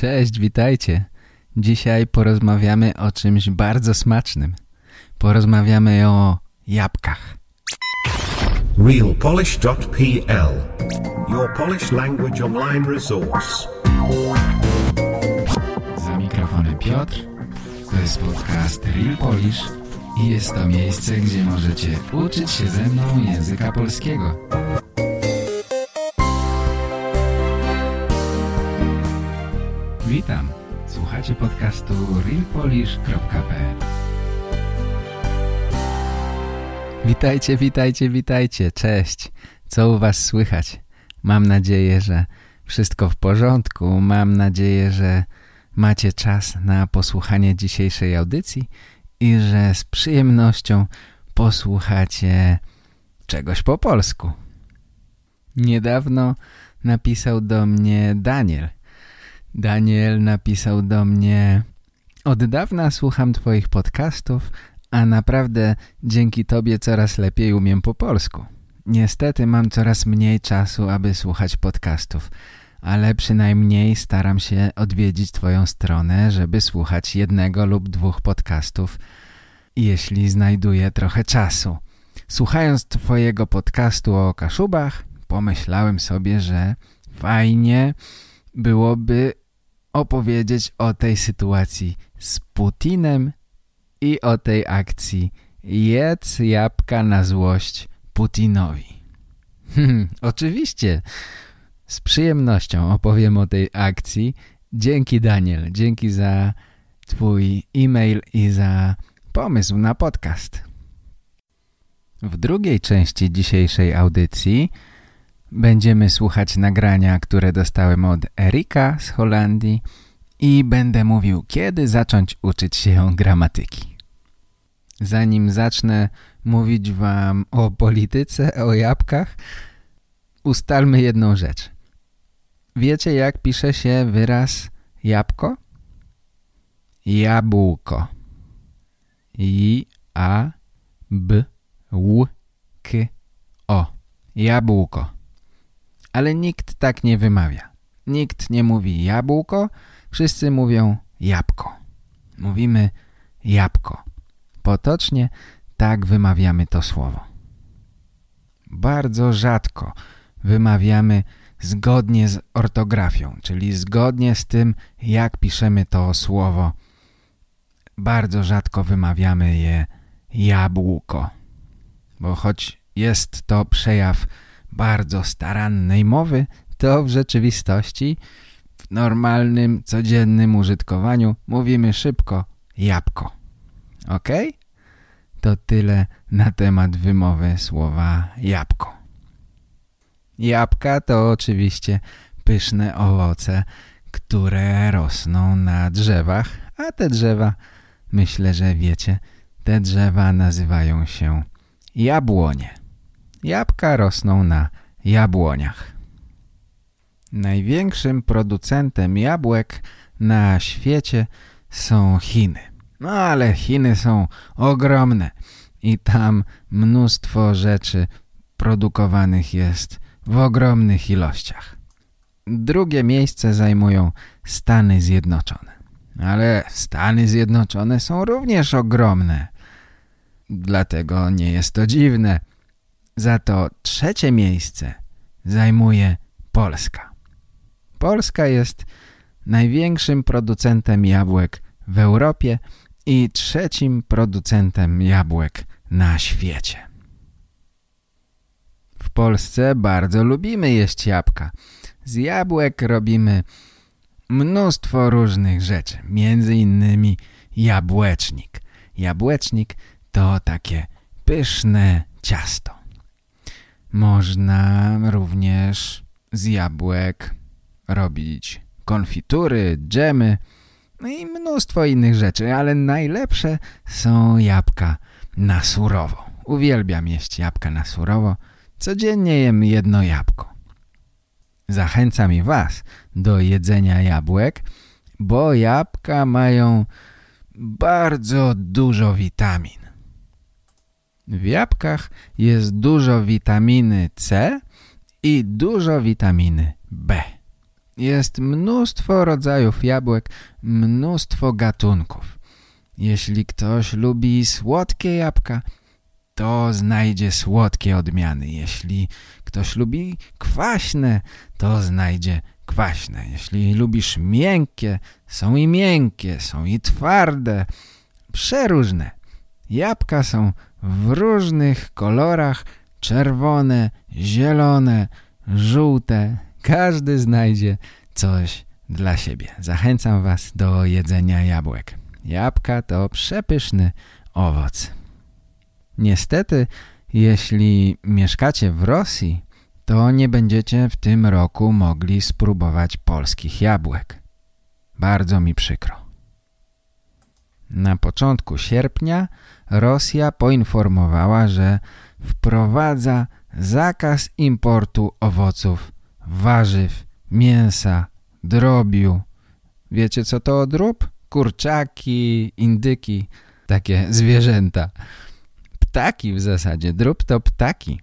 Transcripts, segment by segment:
Cześć, witajcie. Dzisiaj porozmawiamy o czymś bardzo smacznym. Porozmawiamy o jabłkach. realpolish.pl Your Polish language online resource. Za mikrofonem Piotr. To jest podcast Real Polish i jest to miejsce, gdzie możecie uczyć się ze mną języka polskiego. Witam. Słuchacie podcastu realpolish.pl Witajcie, witajcie, witajcie. Cześć. Co u was słychać? Mam nadzieję, że wszystko w porządku. Mam nadzieję, że macie czas na posłuchanie dzisiejszej audycji i że z przyjemnością posłuchacie czegoś po polsku. Niedawno napisał do mnie Daniel. Daniel napisał do mnie Od dawna słucham twoich podcastów, a naprawdę dzięki tobie coraz lepiej umiem po polsku. Niestety mam coraz mniej czasu, aby słuchać podcastów, ale przynajmniej staram się odwiedzić twoją stronę, żeby słuchać jednego lub dwóch podcastów, jeśli znajduję trochę czasu. Słuchając twojego podcastu o Kaszubach, pomyślałem sobie, że fajnie byłoby opowiedzieć o tej sytuacji z Putinem i o tej akcji jedz jabłka na złość Putinowi. Hmm, oczywiście, z przyjemnością opowiem o tej akcji. Dzięki Daniel, dzięki za twój e-mail i za pomysł na podcast. W drugiej części dzisiejszej audycji będziemy słuchać nagrania, które dostałem od Erika z Holandii i będę mówił, kiedy zacząć uczyć się gramatyki. Zanim zacznę mówić wam o polityce, o jabłkach, ustalmy jedną rzecz. Wiecie jak pisze się wyraz jabłko? Jabłko. I, A, B, Ł, K, O. Jabłko. Ale nikt tak nie wymawia. Nikt nie mówi jabłko, wszyscy mówią jabłko. Mówimy jabłko. Potocznie tak wymawiamy to słowo. Bardzo rzadko wymawiamy zgodnie z ortografią, czyli zgodnie z tym, jak piszemy to słowo. Bardzo rzadko wymawiamy je jabłko, bo choć jest to przejaw bardzo starannej mowy, to w rzeczywistości w normalnym, codziennym użytkowaniu mówimy szybko jabłko. Ok? To tyle na temat wymowy słowa jabłko. Jabłka to oczywiście pyszne owoce, które rosną na drzewach, a te drzewa, myślę, że wiecie, te drzewa nazywają się jabłonie. Jabłka rosną na jabłoniach. Największym producentem jabłek na świecie są Chiny. No ale Chiny są ogromne i tam mnóstwo rzeczy produkowanych jest w ogromnych ilościach. Drugie miejsce zajmują Stany Zjednoczone. Ale Stany Zjednoczone są również ogromne. Dlatego nie jest to dziwne. Za to trzecie miejsce zajmuje Polska. Polska jest największym producentem jabłek w Europie i trzecim producentem jabłek na świecie. W Polsce bardzo lubimy jeść jabłka. Z jabłek robimy mnóstwo różnych rzeczy, między innymi jabłecznik. Jabłecznik to takie pyszne ciasto. Można również z jabłek robić konfitury, dżemy no i mnóstwo innych rzeczy, ale najlepsze są jabłka na surowo. Uwielbiam jeść jabłka na surowo. Codziennie jem jedno jabłko. Zachęcam i was do jedzenia jabłek, bo jabłka mają bardzo dużo witamin. W jabłkach jest dużo witaminy C i dużo witaminy B. Jest mnóstwo rodzajów jabłek, mnóstwo gatunków. Jeśli ktoś lubi słodkie jabłka, to znajdzie słodkie odmiany. Jeśli ktoś lubi kwaśne, to znajdzie kwaśne. Jeśli lubisz miękkie, są i miękkie, są i twarde, przeróżne. Jabłka są w różnych kolorach, czerwone, zielone, żółte. Każdy znajdzie coś dla siebie. Zachęcam Was do jedzenia jabłek. Jabłka to przepyszny owoc. Niestety, jeśli mieszkacie w Rosji, to nie będziecie w tym roku mogli spróbować polskich jabłek. Bardzo mi przykro. Na początku sierpnia Rosja poinformowała, że wprowadza zakaz importu owoców, warzyw, mięsa, drobiu. Wiecie co to drób? Kurczaki, indyki, takie zwierzęta. Ptaki w zasadzie, drób to ptaki.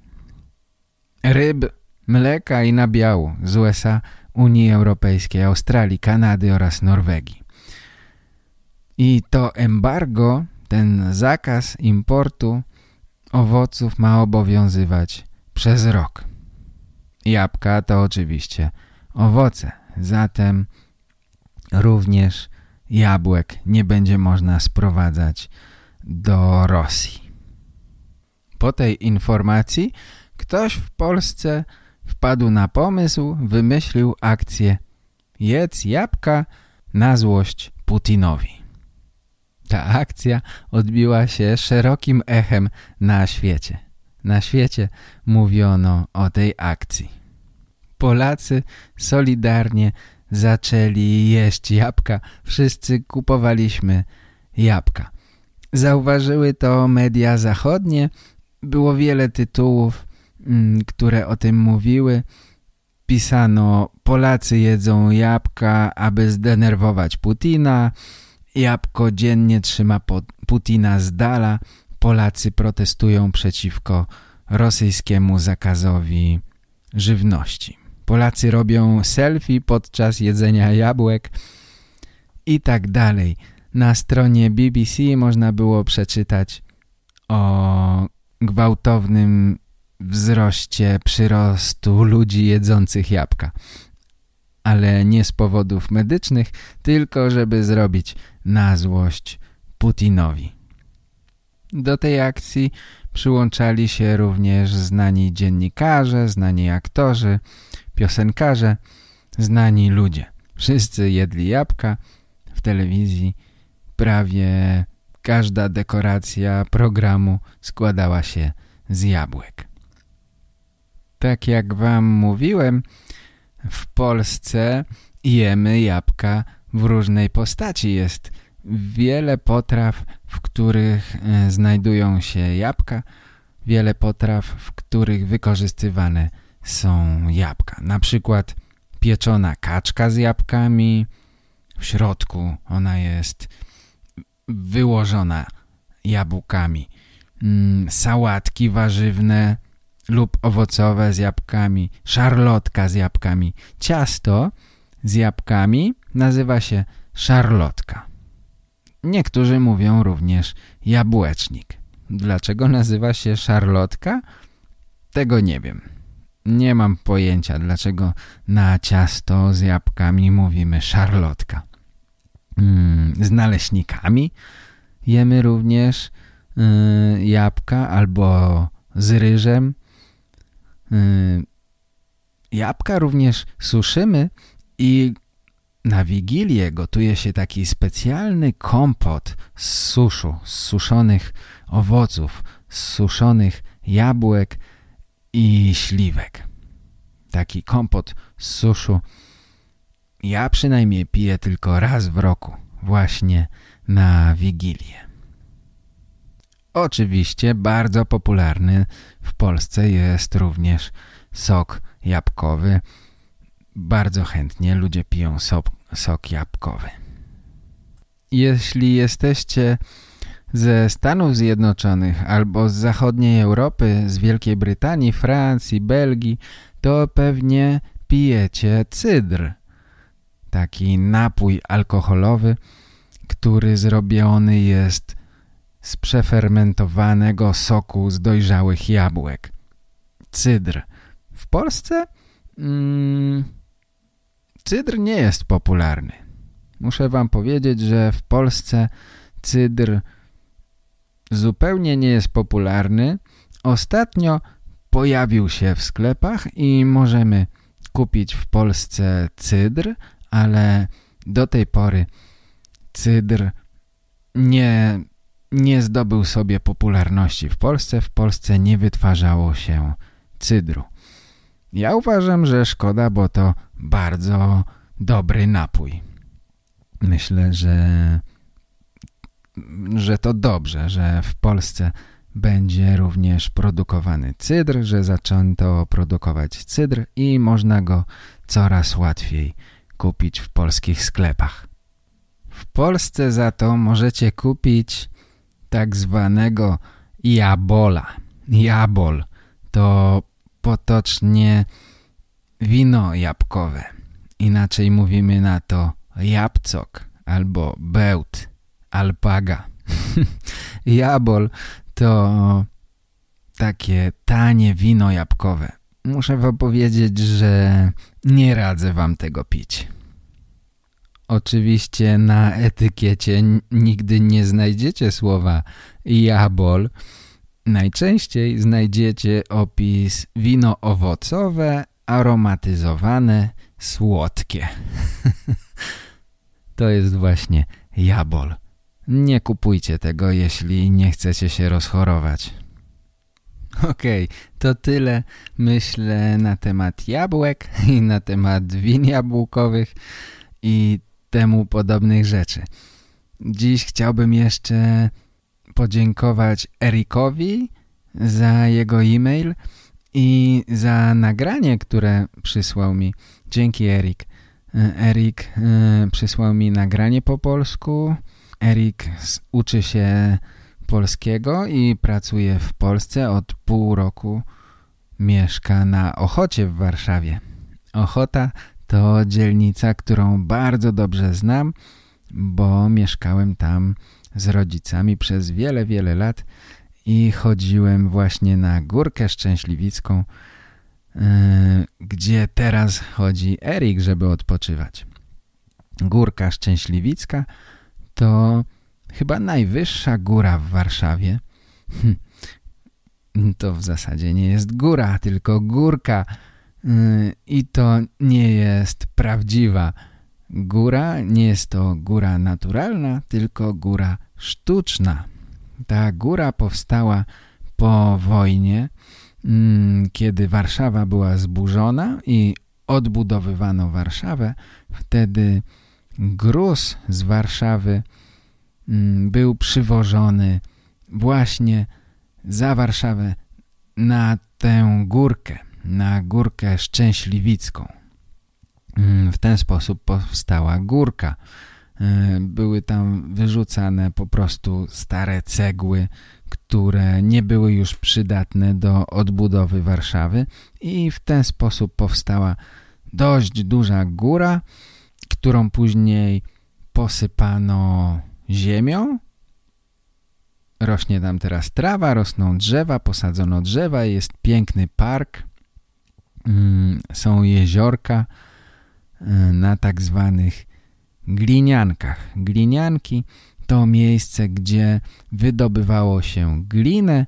Ryb, mleka i nabiału z USA, Unii Europejskiej, Australii, Kanady oraz Norwegii. I to embargo, ten zakaz importu owoców ma obowiązywać przez rok. Jabłka to oczywiście owoce, zatem również jabłek nie będzie można sprowadzać do Rosji. Po tej informacji ktoś w Polsce wpadł na pomysł, wymyślił akcję Jedz jabłka na złość Putinowi. Ta akcja odbiła się szerokim echem na świecie. Na świecie mówiono o tej akcji. Polacy solidarnie zaczęli jeść jabłka. Wszyscy kupowaliśmy jabłka. Zauważyły to media zachodnie. Było wiele tytułów, mm, które o tym mówiły. Pisano, Polacy jedzą jabłka, aby zdenerwować Putina. Jabłko dziennie trzyma Putina z dala. Polacy protestują przeciwko rosyjskiemu zakazowi żywności. Polacy robią selfie podczas jedzenia jabłek i tak dalej. Na stronie BBC można było przeczytać o gwałtownym wzroście przyrostu ludzi jedzących jabłka. Ale nie z powodów medycznych, tylko żeby zrobić na złość Putinowi. Do tej akcji przyłączali się również znani dziennikarze, znani aktorzy, piosenkarze, znani ludzie. Wszyscy jedli jabłka w telewizji. Prawie każda dekoracja programu składała się z jabłek. Tak jak wam mówiłem, w Polsce jemy jabłka w różnej postaci. Jest wiele potraw, w których e, znajdują się jabłka, wiele potraw, w których wykorzystywane są jabłka. Na przykład pieczona kaczka z jabłkami, w środku ona jest wyłożona jabłkami. Mm, sałatki warzywne lub owocowe z jabłkami, szarlotka z jabłkami. Ciasto z jabłkami nazywa się szarlotka. Niektórzy mówią również jabłecznik. Dlaczego nazywa się szarlotka? Tego nie wiem. Nie mam pojęcia, dlaczego na ciasto z jabłkami mówimy szarlotka. Mm, z naleśnikami jemy również y, jabłka albo z ryżem. Y, jabłka również suszymy i na Wigilię gotuje się taki specjalny kompot z suszu, z suszonych owoców, z suszonych jabłek i śliwek. Taki kompot z suszu ja przynajmniej piję tylko raz w roku, właśnie na Wigilię. Oczywiście bardzo popularny w Polsce jest również sok jabłkowy, bardzo chętnie ludzie piją sok, sok jabłkowy. Jeśli jesteście ze Stanów Zjednoczonych albo z zachodniej Europy, z Wielkiej Brytanii, Francji, Belgii, to pewnie pijecie cydr. taki napój alkoholowy, który zrobiony jest z przefermentowanego soku z dojrzałych jabłek. Cydr. W Polsce mm, cydr nie jest popularny. Muszę wam powiedzieć, że w Polsce cydr zupełnie nie jest popularny. Ostatnio pojawił się w sklepach i możemy kupić w Polsce cydr, ale do tej pory cydr nie, nie zdobył sobie popularności w Polsce. W Polsce nie wytwarzało się cydru. Ja uważam, że szkoda, bo to bardzo dobry napój. Myślę, że, że to dobrze, że w Polsce będzie również produkowany cydr, że zaczęto produkować cydr i można go coraz łatwiej kupić w polskich sklepach. W Polsce za to możecie kupić tak zwanego jabola. Jabol to potocznie wino jabłkowe. Inaczej mówimy na to jabłcok albo bełt, alpaga. Jabol to takie tanie wino jabłkowe. Muszę wam powiedzieć, że nie radzę wam tego pić. Oczywiście na etykiecie nigdy nie znajdziecie słowa jabol. Najczęściej znajdziecie opis wino owocowe, aromatyzowane, słodkie. to jest właśnie jabol. Nie kupujcie tego, jeśli nie chcecie się rozchorować. Okej, okay, to tyle myślę na temat jabłek i na temat win jabłkowych i temu podobnych rzeczy. Dziś chciałbym jeszcze podziękować Erikowi za jego e-mail i za nagranie, które przysłał mi. Dzięki Erik. Erik e, przysłał mi nagranie po polsku. Erik uczy się polskiego i pracuje w Polsce od pół roku. Mieszka na Ochocie w Warszawie. Ochota to dzielnica, którą bardzo dobrze znam, bo mieszkałem tam z rodzicami przez wiele, wiele lat i chodziłem właśnie na Górkę Szczęśliwicką, yy, gdzie teraz chodzi Erik, żeby odpoczywać. Górka Szczęśliwicka to chyba najwyższa góra w Warszawie. Hm. To w zasadzie nie jest góra, tylko górka. Yy, I to nie jest prawdziwa góra, nie jest to góra naturalna, tylko góra sztuczna. Ta góra powstała po wojnie, mm, kiedy Warszawa była zburzona i odbudowywano Warszawę. Wtedy gruz z Warszawy mm, był przywożony właśnie za Warszawę na tę górkę, na górkę Szczęśliwicką. Mm, w ten sposób powstała górka. E, były tam wyrzucane po prostu stare cegły, które nie były już przydatne do odbudowy Warszawy i w ten sposób powstała dość duża góra, którą później posypano ziemią. Rośnie tam teraz trawa, rosną drzewa, posadzono drzewa, jest piękny park, są jeziorka e, na tak zwanych gliniankach. Glinianki to miejsce, gdzie wydobywało się glinę,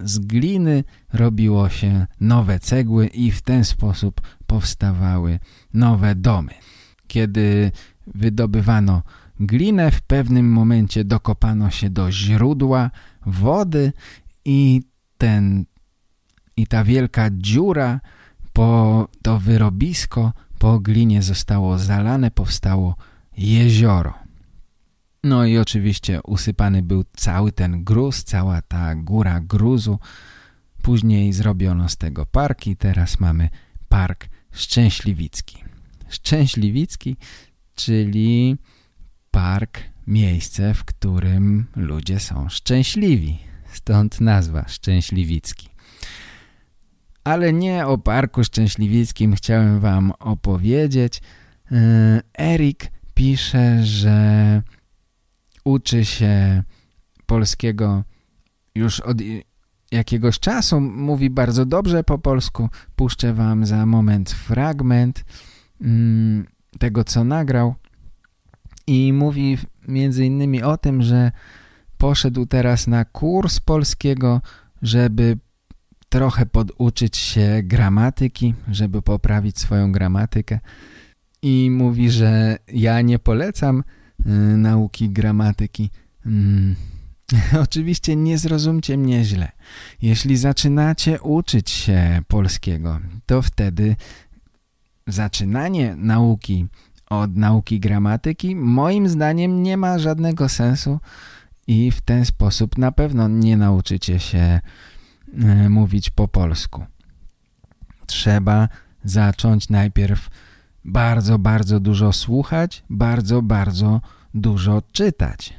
z gliny robiło się nowe cegły i w ten sposób powstawały nowe domy. Kiedy wydobywano glinę, w pewnym momencie dokopano się do źródła wody i ten i ta wielka dziura po to wyrobisko po glinie zostało zalane, powstało jezioro. No i oczywiście usypany był cały ten gruz, cała ta góra gruzu. Później zrobiono z tego park i teraz mamy park Szczęśliwicki. Szczęśliwicki, czyli park, miejsce, w którym ludzie są szczęśliwi. Stąd nazwa Szczęśliwicki. Ale nie o Parku Szczęśliwickim chciałem wam opowiedzieć. Erik pisze, że uczy się polskiego już od jakiegoś czasu, mówi bardzo dobrze po polsku. Puszczę wam za moment fragment mm, tego, co nagrał i mówi między innymi o tym, że poszedł teraz na kurs polskiego, żeby trochę poduczyć się gramatyki, żeby poprawić swoją gramatykę i mówi, że ja nie polecam y, nauki gramatyki. Mm. Oczywiście nie zrozumcie mnie źle. Jeśli zaczynacie uczyć się polskiego, to wtedy zaczynanie nauki od nauki gramatyki moim zdaniem nie ma żadnego sensu i w ten sposób na pewno nie nauczycie się mówić po polsku. Trzeba zacząć najpierw bardzo, bardzo dużo słuchać, bardzo, bardzo dużo czytać.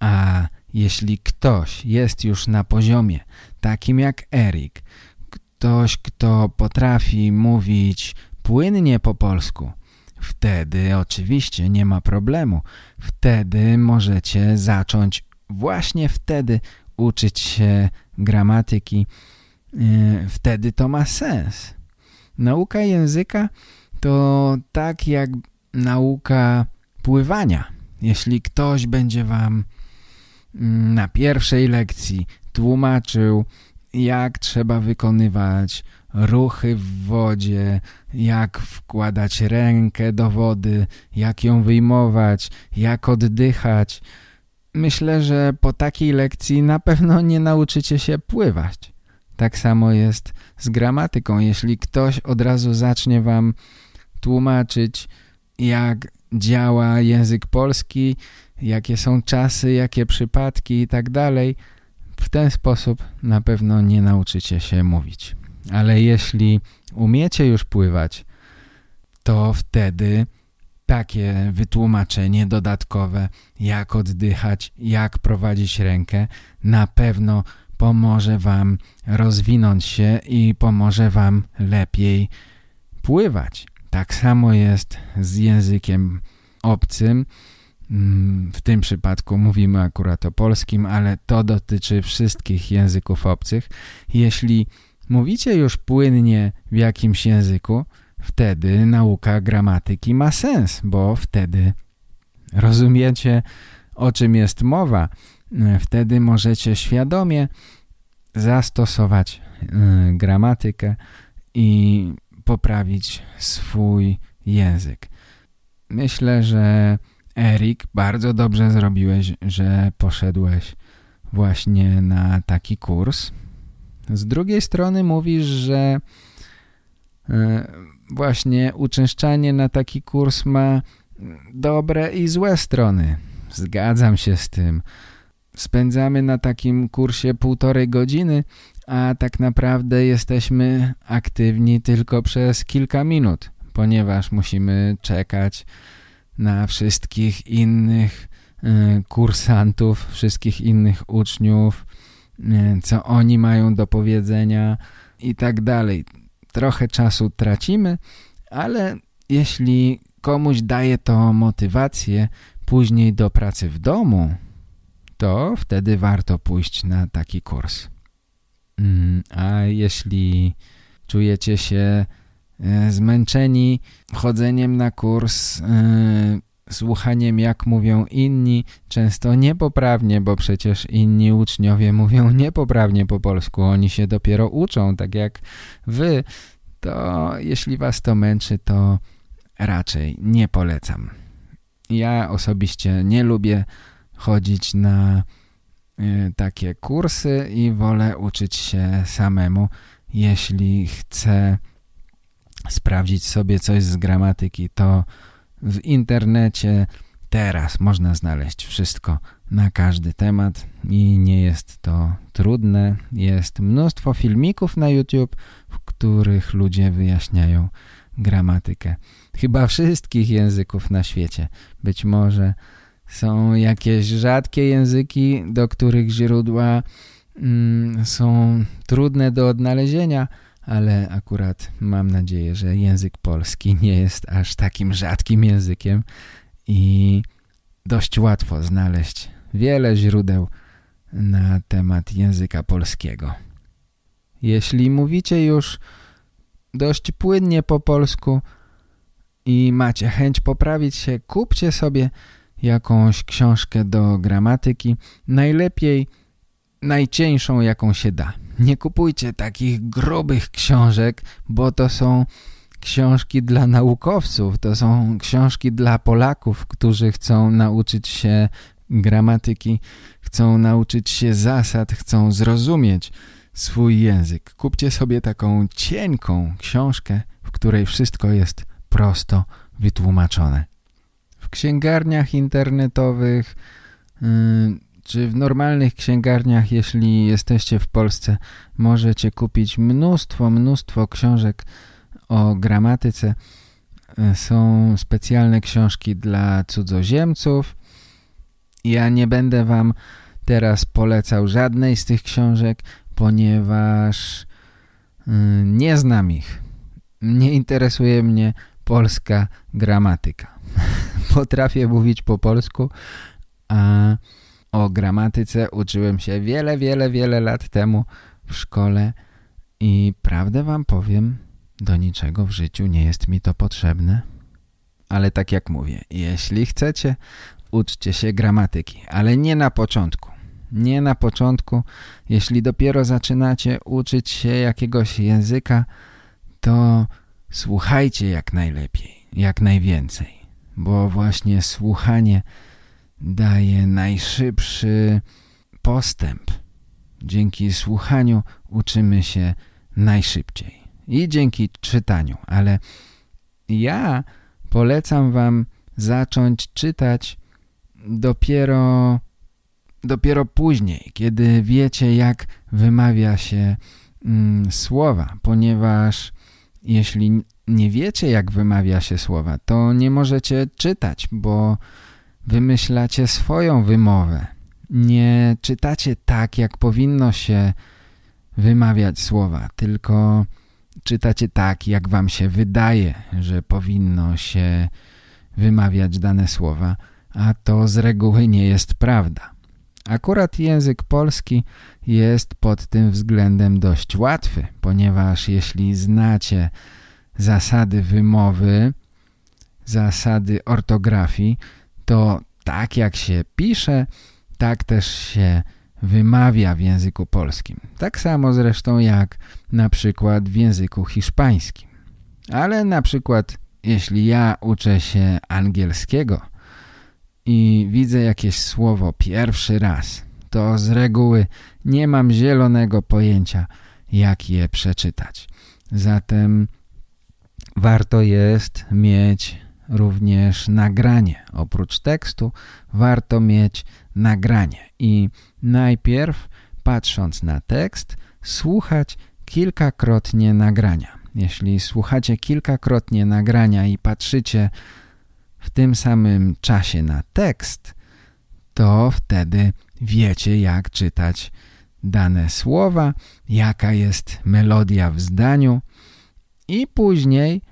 A jeśli ktoś jest już na poziomie takim jak Erik, ktoś, kto potrafi mówić płynnie po polsku, wtedy oczywiście nie ma problemu. Wtedy możecie zacząć właśnie wtedy uczyć się gramatyki. Yy, wtedy to ma sens. Nauka języka to tak jak nauka pływania. Jeśli ktoś będzie wam mm, na pierwszej lekcji tłumaczył, jak trzeba wykonywać ruchy w wodzie, jak wkładać rękę do wody, jak ją wyjmować, jak oddychać. Myślę, że po takiej lekcji na pewno nie nauczycie się pływać. Tak samo jest z gramatyką. Jeśli ktoś od razu zacznie wam tłumaczyć, jak działa język polski, jakie są czasy, jakie przypadki i tak dalej. W ten sposób na pewno nie nauczycie się mówić. Ale jeśli umiecie już pływać, to wtedy takie wytłumaczenie dodatkowe, jak oddychać, jak prowadzić rękę, na pewno pomoże Wam rozwinąć się i pomoże Wam lepiej pływać. Tak samo jest z językiem obcym. Mm, w tym przypadku mówimy akurat o polskim, ale to dotyczy wszystkich języków obcych. Jeśli mówicie już płynnie w jakimś języku, wtedy nauka gramatyki ma sens, bo wtedy rozumiecie, o czym jest mowa. Wtedy możecie świadomie zastosować y, gramatykę i poprawić swój język. Myślę, że Erik, bardzo dobrze zrobiłeś, że poszedłeś właśnie na taki kurs. Z drugiej strony mówisz, że właśnie uczęszczanie na taki kurs ma dobre i złe strony. Zgadzam się z tym. Spędzamy na takim kursie półtorej godziny, a tak naprawdę jesteśmy aktywni tylko przez kilka minut, ponieważ musimy czekać na wszystkich innych y, kursantów, wszystkich innych uczniów, y, co oni mają do powiedzenia i tak dalej. Trochę czasu tracimy, ale jeśli komuś daje to motywację później do pracy w domu, to wtedy warto pójść na taki kurs. Mm, a jeśli czujecie się e, zmęczeni chodzeniem na kurs, e, słuchaniem jak mówią inni, często niepoprawnie, bo przecież inni uczniowie mówią niepoprawnie po polsku, oni się dopiero uczą, tak jak wy, to jeśli was to męczy, to raczej nie polecam. Ja osobiście nie lubię chodzić na y, takie kursy i wolę uczyć się samemu, jeśli chcę sprawdzić sobie coś z gramatyki, to w internecie teraz można znaleźć wszystko na każdy temat i nie jest to trudne. Jest mnóstwo filmików na YouTube, w których ludzie wyjaśniają gramatykę. Chyba wszystkich języków na świecie. Być może są jakieś rzadkie języki, do których źródła mm, są trudne do odnalezienia, ale akurat mam nadzieję, że język polski nie jest aż takim rzadkim językiem i dość łatwo znaleźć wiele źródeł na temat języka polskiego. Jeśli mówicie już dość płynnie po polsku i macie chęć poprawić się, kupcie sobie jakąś książkę do gramatyki, najlepiej najcieńszą jaką się da. Nie kupujcie takich grubych książek, bo to są książki dla naukowców, to są książki dla Polaków, którzy chcą nauczyć się gramatyki, chcą nauczyć się zasad, chcą zrozumieć swój język. Kupcie sobie taką cienką książkę, w której wszystko jest prosto wytłumaczone. W księgarniach internetowych yy, czy w normalnych księgarniach, jeśli jesteście w Polsce, możecie kupić mnóstwo, mnóstwo książek o gramatyce. Yy, są specjalne książki dla cudzoziemców. Ja nie będę wam teraz polecał żadnej z tych książek, ponieważ yy, nie znam ich. Nie interesuje mnie polska gramatyka. Potrafię mówić po polsku, a o gramatyce uczyłem się wiele, wiele, wiele lat temu w szkole i prawdę wam powiem, do niczego w życiu nie jest mi to potrzebne. Ale tak jak mówię, jeśli chcecie, uczcie się gramatyki, ale nie na początku. Nie na początku. Jeśli dopiero zaczynacie uczyć się jakiegoś języka, to słuchajcie jak najlepiej, jak najwięcej. Bo właśnie słuchanie daje najszybszy postęp. Dzięki słuchaniu uczymy się najszybciej. I dzięki czytaniu, ale ja polecam wam zacząć czytać dopiero dopiero później, kiedy wiecie jak wymawia się mm, słowa, ponieważ jeśli nie wiecie jak wymawia się słowa, to nie możecie czytać, bo wymyślacie swoją wymowę. Nie czytacie tak, jak powinno się wymawiać słowa, tylko czytacie tak, jak wam się wydaje, że powinno się wymawiać dane słowa, a to z reguły nie jest prawda. Akurat język polski jest pod tym względem dość łatwy, ponieważ jeśli znacie zasady wymowy, zasady ortografii, to tak jak się pisze, tak też się wymawia w języku polskim. Tak samo zresztą jak na przykład w języku hiszpańskim. Ale na przykład jeśli ja uczę się angielskiego i widzę jakieś słowo pierwszy raz, to z reguły nie mam zielonego pojęcia, jak je przeczytać. Zatem warto jest mieć również nagranie. Oprócz tekstu warto mieć nagranie i najpierw patrząc na tekst słuchać kilkakrotnie nagrania. Jeśli słuchacie kilkakrotnie nagrania i patrzycie w tym samym czasie na tekst, to wtedy wiecie jak czytać dane słowa, jaka jest melodia w zdaniu i później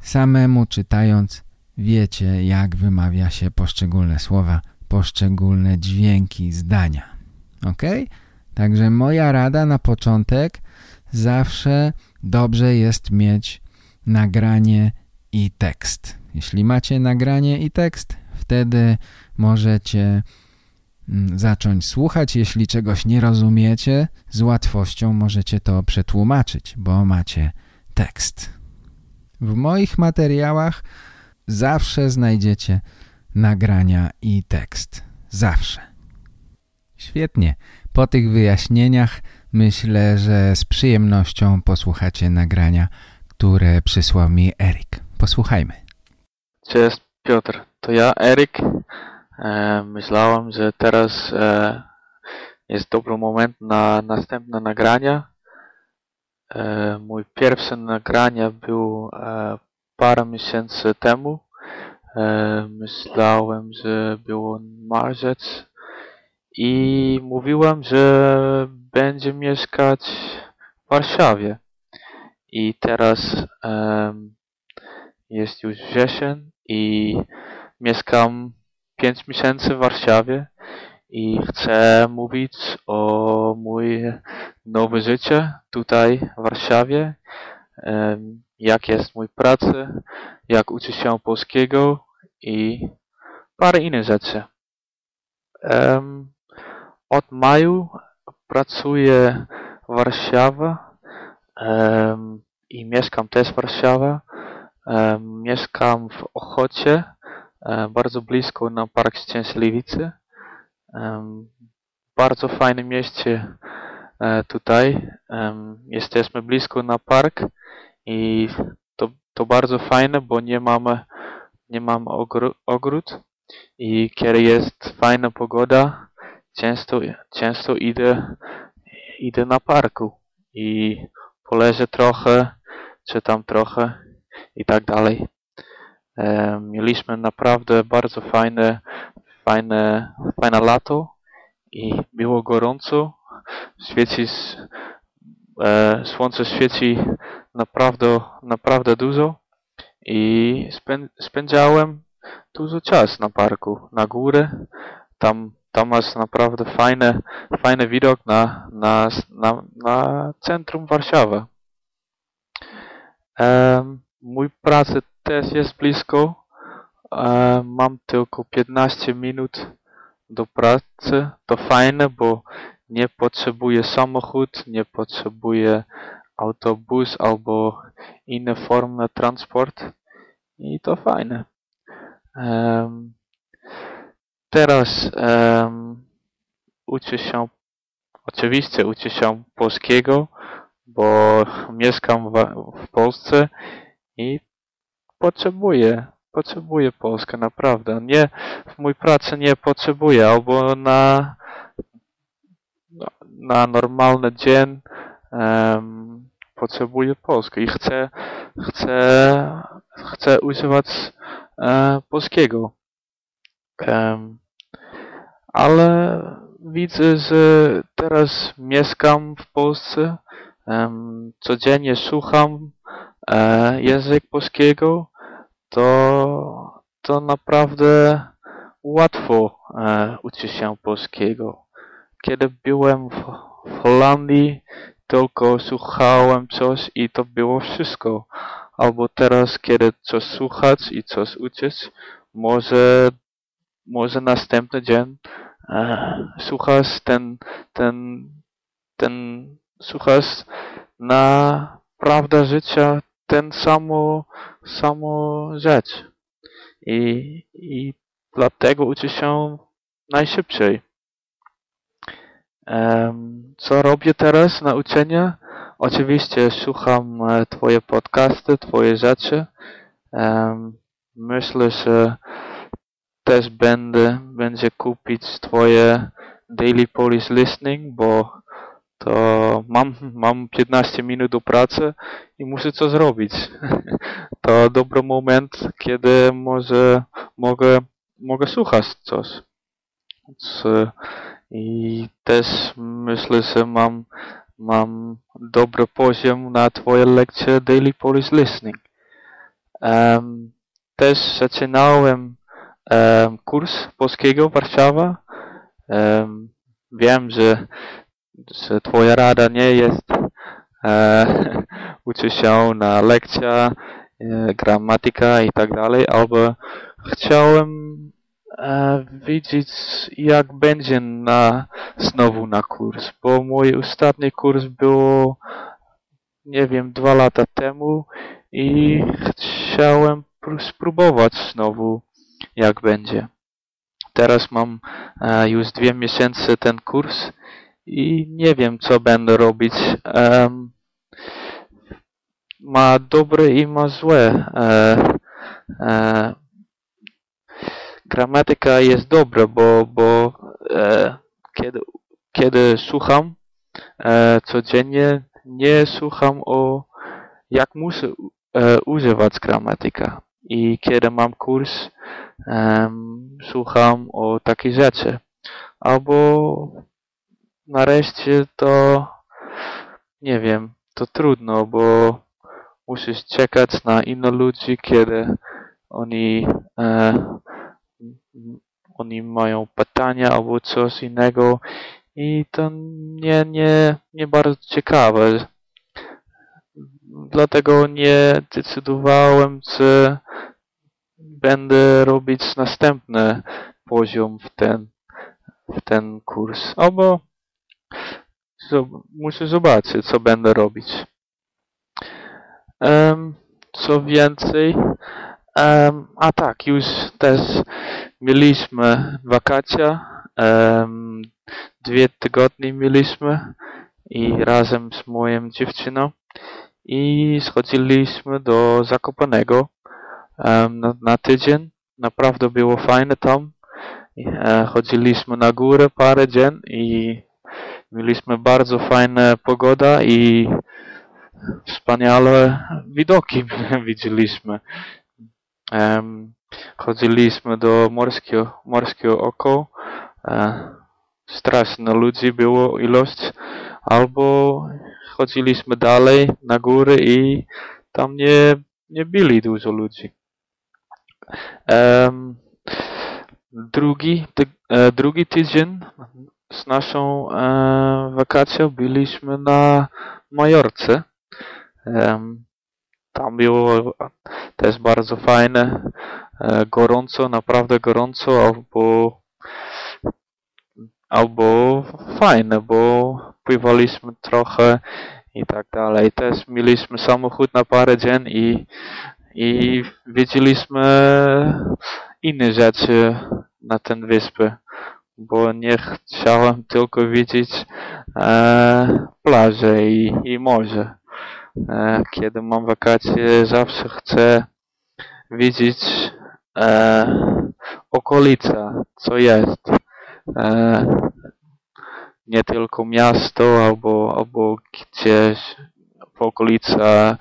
samemu czytając wiecie jak wymawia się poszczególne słowa, poszczególne dźwięki zdania. Ok? Także moja rada na początek zawsze dobrze jest mieć nagranie i tekst. Jeśli macie nagranie i tekst, wtedy możecie mm, zacząć słuchać. Jeśli czegoś nie rozumiecie, z łatwością możecie to przetłumaczyć, bo macie tekst. W moich materiałach zawsze znajdziecie nagrania i tekst. Zawsze. Świetnie. Po tych wyjaśnieniach myślę, że z przyjemnością posłuchacie nagrania, które przysłał mi Erik. Posłuchajmy. Cześć Piotr, to ja Erik. E, myślałam, że teraz e, jest dobry moment na następne nagrania. E, mój pierwsze nagranie było e, parę miesięcy temu. E, myślałem, że było marzec i mówiłem, że będzie mieszkać w Warszawie. i teraz jest już wrzesień i mieszkam 5 miesięcy w Warszawie i chcę mówić o mój nowe życie tutaj w Warszawie, jak jest mój pracy, jak uczę się polskiego i parę innych rzeczy. Um, od maju pracuję w Warszawie um, i mieszkam też w Warszawie. Um, mieszkam w Ochocie, bardzo blisko na Park Szczęśliwicy. Bardzo fajne mieście um, tutaj. Jesteśmy blisko na park i to, to bardzo fajne, bo nie mamy, nie mamy ogród i kiedy jest fajna pogoda, często, często idę, idę na parku i poleżę trochę, czytam trochę i tak dalej. Mieliśmy naprawdę bardzo fajne, fajne, fajne lato i było gorąco. Świeci, e, słońce świeci naprawdę, naprawdę dużo i spędzałem dużo czas na parku, na górę. Tam, tam masz naprawdę fajny, fajny widok na, na, na, na centrum Warszawy. Um, mój pracy też jest blisko. Um, mam tylko 15 minut do pracy. To fajne, bo nie potrzebuję samochód, nie potrzebuję autobus albo inne formy transport. I to fajne. Um, teraz um, uczę się, oczywiście uczę się polskiego, bo mieszkam w, w Polsce i potrzebuję, potrzebuję Polskę naprawdę. Nie, w mój pracy nie potrzebuję, albo na, na normalny dzień um, potrzebuję Polskę i chcę, chcę, chcę używać e, polskiego. E, ale widzę, że teraz mieszkam w Polsce. E, codziennie słucham e, język polskiego. To, to naprawdę łatwo e, uczyć się polskiego. Kiedy byłem w, w Holandii, tylko słuchałem coś i to było wszystko albo teraz, kiedy coś słuchać i coś uczyć, może, może następny dzień e, słuchasz ten, ten, ten, słuchasz na prawda życia ten samo, samo rzecz. I, i dlatego uczy się najszybciej. Co robię teraz na uczenie? Oczywiście słucham e, Twoje podcasty, Twoje rzeczy. Myślę, że też będę, będzie kupić Twoje Daily Polish Listening, bo to mam, mam 15 minut do pracy i muszę coś zrobić. to dobry moment, kiedy może mogę, mogę słuchać coś. I też myślę, że mam mam dobry poziom na Twoje lekcje Daily Polish Listening. Um, też zaczynałem um, kurs polskiego Warszawa. Um, wiem, że, że Twoja rada nie jest e, się na lekcja, e, gramatyka i tak dalej, albo chciałem widzieć jak będzie na, znowu na kurs, bo mój ostatni kurs było nie wiem, dwa lata temu i chciałem spróbować znowu jak będzie. Teraz mam e, już dwie miesiące ten kurs i nie wiem co będę robić. Um, ma dobre i ma złe. E, e, gramatyka jest dobra, bo, bo e, kiedy, kiedy słucham e, codziennie, nie słucham o jak muszę e, używać gramatyka. I kiedy mam kurs, słucham o takich rzeczy. Albo nareszcie to, nie wiem, to trudno, bo musisz czekać na innych ludzi, kiedy oni, e, oni mają pytania albo coś innego i to nie, nie, nie bardzo ciekawe. Dlatego nie decydowałem, czy będę robić następny poziom w ten, w ten kurs. Albo muszę zobaczyć, co będę robić. Um, co więcej, a tak, już też mieliśmy wakacje, dwie tygodnie mieliśmy i razem z moją dziewczyną i schodziliśmy do Zakopanego na, na tydzień. Naprawdę było fajne tam. E, chodziliśmy na górę parę dzień i mieliśmy bardzo fajne pogoda i wspaniałe widoki widzieliśmy. Chodziliśmy do morskiego, morskiego oko. E, straszne ludzi było ilość. Albo chodziliśmy dalej na góry i tam nie, nie byli dużo ludzi. Um, drugi, ty, e, drugi tydzień z naszą e, wakacją byliśmy na Majorce. Um, tam było też bardzo fajne, e, gorąco, naprawdę gorąco, albo, albo fajne, bo pływaliśmy trochę i tak dalej. Też mieliśmy samochód na parę dzień i, i widzieliśmy inne rzeczy na ten wyspę, bo nie chciałem tylko widzieć e, plażę i, i morze. E, kiedy mam wakacje, zawsze chcę widzieć e, okolica, co jest. E, nie tylko miasto albo, albo gdzieś w okolicach,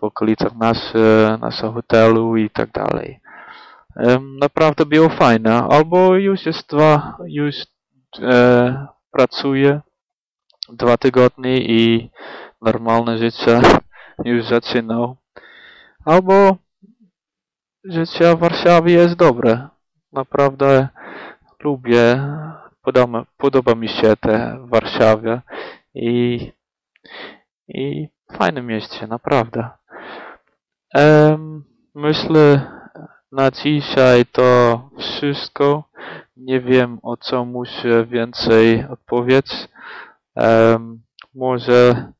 w okolicach nasze, naszego hotelu i tak dalej. Naprawdę było fajne. Albo już jest dwa, już e, pracuję dwa tygodnie i normalne życie już zaczynał. Albo życie w Warszawie jest dobre. Naprawdę lubię, podoba, podoba mi się te w Warszawie i, i fajne mieście, naprawdę. Um, myślę, na dzisiaj to wszystko. Nie wiem, o co muszę więcej odpowiedzieć. Um, może,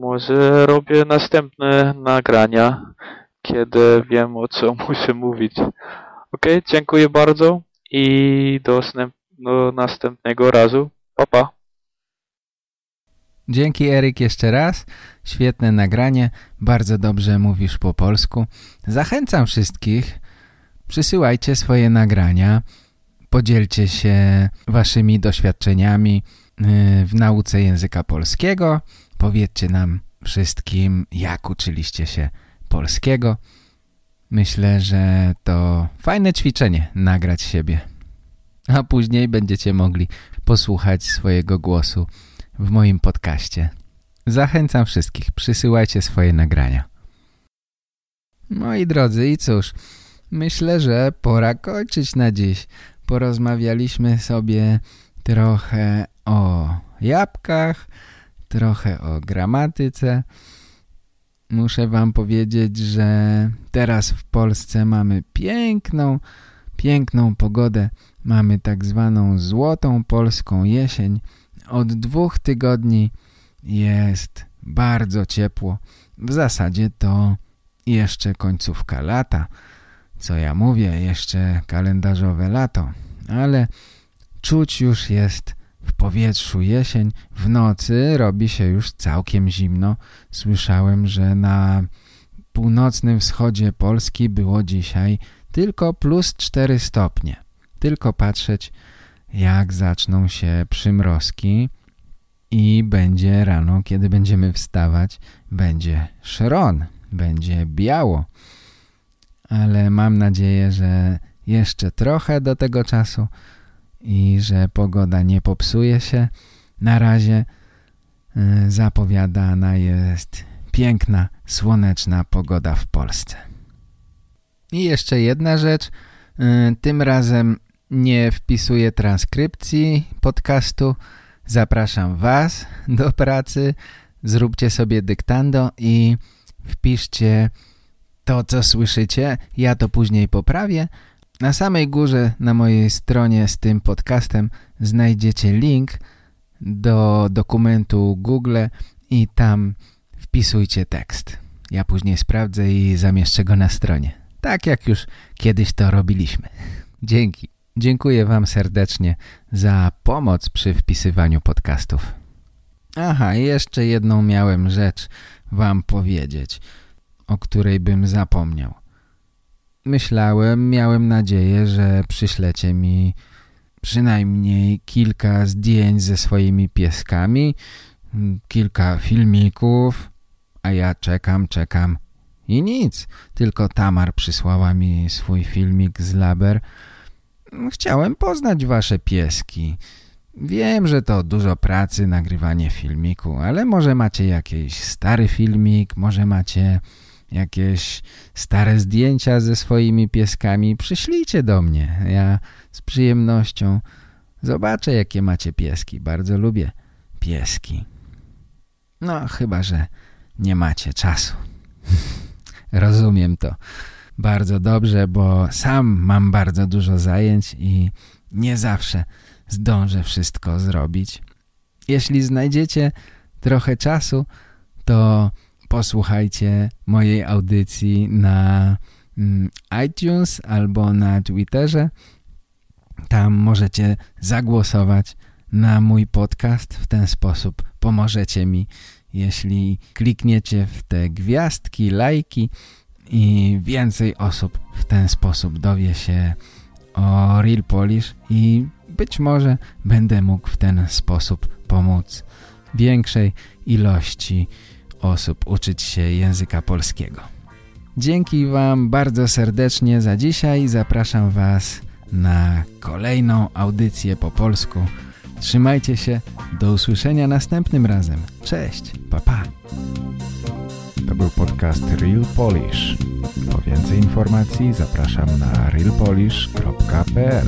może robię następne nagrania, kiedy wiem, o co muszę mówić. Ok, dziękuję bardzo i do, do następnego razu. Pa, pa. Dzięki Eryk jeszcze raz. Świetne nagranie. Bardzo dobrze mówisz po polsku. Zachęcam wszystkich Przysyłajcie swoje nagrania, podzielcie się waszymi doświadczeniami y, w nauce języka polskiego. Powiedzcie nam wszystkim, jak uczyliście się polskiego. Myślę, że to fajne ćwiczenie nagrać siebie. A później będziecie mogli posłuchać swojego głosu w moim podcaście. Zachęcam wszystkich, przysyłajcie swoje nagrania. Moi drodzy, i cóż, Myślę, że pora kończyć na dziś. Porozmawialiśmy sobie trochę o jabłkach, trochę o gramatyce. Muszę wam powiedzieć, że teraz w Polsce mamy piękną, piękną pogodę. Mamy tak zwaną złotą polską jesień. Od dwóch tygodni jest bardzo ciepło. W zasadzie to jeszcze końcówka lata co ja mówię, jeszcze kalendarzowe lato, ale czuć już jest w powietrzu jesień, w nocy robi się już całkiem zimno. Słyszałem, że na północnym wschodzie Polski było dzisiaj tylko plus 4 stopnie. Tylko patrzeć, jak zaczną się przymrozki i będzie rano, kiedy będziemy wstawać, będzie szron, będzie biało ale mam nadzieję, że jeszcze trochę do tego czasu i że pogoda nie popsuje się. Na razie y, zapowiadana jest piękna, słoneczna pogoda w Polsce. I jeszcze jedna rzecz. Y, tym razem nie wpisuję transkrypcji podcastu. Zapraszam Was do pracy. Zróbcie sobie dyktando i wpiszcie to, co słyszycie. Ja to później poprawię. Na samej górze na mojej stronie z tym podcastem znajdziecie link do dokumentu Google i tam wpisujcie tekst. Ja później sprawdzę i zamieszczę go na stronie. Tak jak już kiedyś to robiliśmy. Dzięki. Dziękuję Wam serdecznie za pomoc przy wpisywaniu podcastów. Aha, jeszcze jedną miałem rzecz Wam powiedzieć, o której bym zapomniał. Myślałem, miałem nadzieję, że przyślecie mi przynajmniej kilka zdjęć ze swoimi pieskami, kilka filmików, a ja czekam, czekam i nic. Tylko Tamar przysłała mi swój filmik z Laber. Chciałem poznać wasze pieski. Wiem, że to dużo pracy nagrywanie filmiku, ale może macie jakiś stary filmik, może macie jakieś stare zdjęcia ze swoimi pieskami, przyślijcie do mnie. Ja z przyjemnością zobaczę, jakie macie pieski. Bardzo lubię pieski. No, chyba, że nie macie czasu. Rozumiem to bardzo dobrze, bo sam mam bardzo dużo zajęć i nie zawsze zdążę wszystko zrobić. Jeśli znajdziecie trochę czasu, to posłuchajcie mojej audycji na mm, iTunes albo na Twitterze. Tam możecie zagłosować na mój podcast. W ten sposób pomożecie mi, jeśli klikniecie w te gwiazdki, lajki i więcej osób w ten sposób dowie się o Real Polish i być może będę mógł w ten sposób pomóc większej ilości osób uczyć się języka polskiego. Dzięki Wam bardzo serdecznie za dzisiaj. Zapraszam Was na kolejną audycję po polsku. Trzymajcie się. Do usłyszenia następnym razem. Cześć. Pa, pa. To był podcast Real Polish. Po więcej informacji zapraszam na realpolish.pl